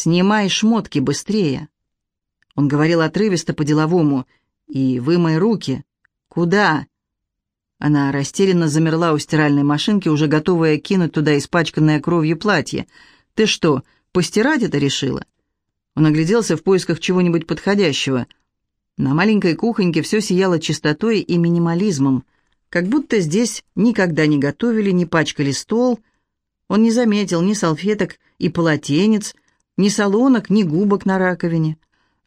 «Снимай шмотки быстрее!» Он говорил отрывисто по-деловому. «И вымой руки!» «Куда?» Она растерянно замерла у стиральной машинки, уже готовая кинуть туда испачканное кровью платье. «Ты что, постирать это решила?» Он огляделся в поисках чего-нибудь подходящего. На маленькой кухоньке все сияло чистотой и минимализмом, как будто здесь никогда не готовили, не пачкали стол. Он не заметил ни салфеток и полотенец, ни солонок, ни губок на раковине.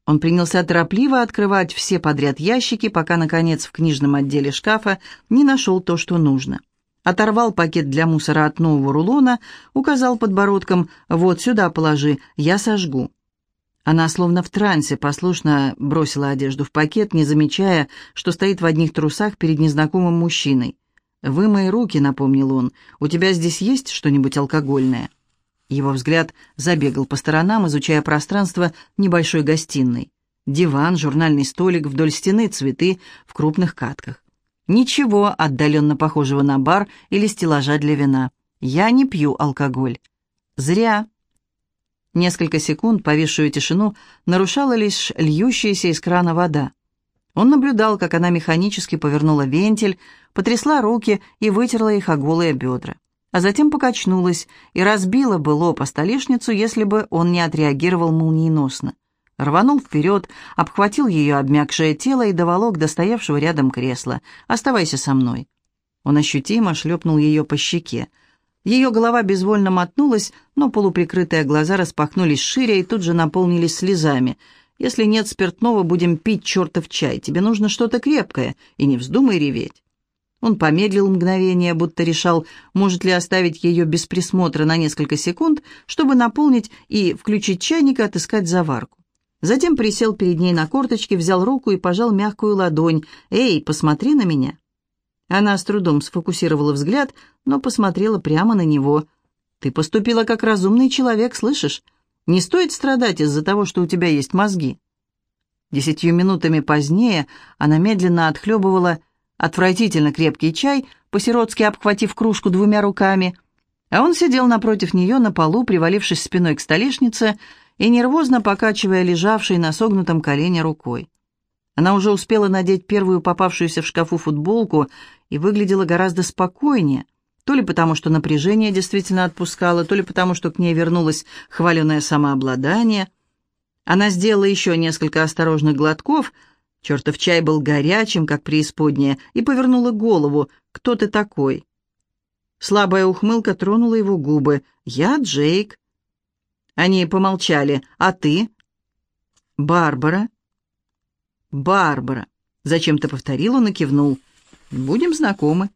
Он принялся торопливо открывать все подряд ящики, пока, наконец, в книжном отделе шкафа не нашел то, что нужно. Оторвал пакет для мусора от нового рулона, указал подбородком «Вот сюда положи, я сожгу». Она, словно в трансе, послушно бросила одежду в пакет, не замечая, что стоит в одних трусах перед незнакомым мужчиной. «Вымой руки», — напомнил он, — «у тебя здесь есть что-нибудь алкогольное?» Его взгляд забегал по сторонам, изучая пространство небольшой гостиной. Диван, журнальный столик, вдоль стены цветы в крупных катках. Ничего отдаленно похожего на бар или стеллажа для вина. Я не пью алкоголь. Зря. Несколько секунд повисшую тишину нарушала лишь льющаяся из крана вода. Он наблюдал, как она механически повернула вентиль, потрясла руки и вытерла их о голые бедра а затем покачнулась и разбила бы лоб о столешницу, если бы он не отреагировал молниеносно. Рванул вперед, обхватил ее обмякшее тело и доволок до стоявшего рядом кресла. «Оставайся со мной». Он ощутимо шлепнул ее по щеке. Ее голова безвольно мотнулась, но полуприкрытые глаза распахнулись шире и тут же наполнились слезами. «Если нет спиртного, будем пить чертов чай. Тебе нужно что-то крепкое, и не вздумай реветь». Он помедлил мгновение, будто решал, может ли оставить ее без присмотра на несколько секунд, чтобы наполнить и включить чайник и отыскать заварку. Затем присел перед ней на корточки, взял руку и пожал мягкую ладонь. «Эй, посмотри на меня!» Она с трудом сфокусировала взгляд, но посмотрела прямо на него. «Ты поступила как разумный человек, слышишь? Не стоит страдать из-за того, что у тебя есть мозги». Десятью минутами позднее она медленно отхлебывала отвратительно крепкий чай, по-сиротски обхватив кружку двумя руками, а он сидел напротив нее на полу, привалившись спиной к столешнице и нервозно покачивая лежавшей на согнутом колене рукой. Она уже успела надеть первую попавшуюся в шкафу футболку и выглядела гораздо спокойнее, то ли потому, что напряжение действительно отпускало, то ли потому, что к ней вернулось хваленое самообладание. Она сделала еще несколько осторожных глотков — Чертов чай был горячим, как преисподняя, и повернула голову. «Кто ты такой?» Слабая ухмылка тронула его губы. «Я Джейк». Они помолчали. «А ты?» «Барбара». «Барбара». Зачем-то повторил он и кивнул. «Будем знакомы».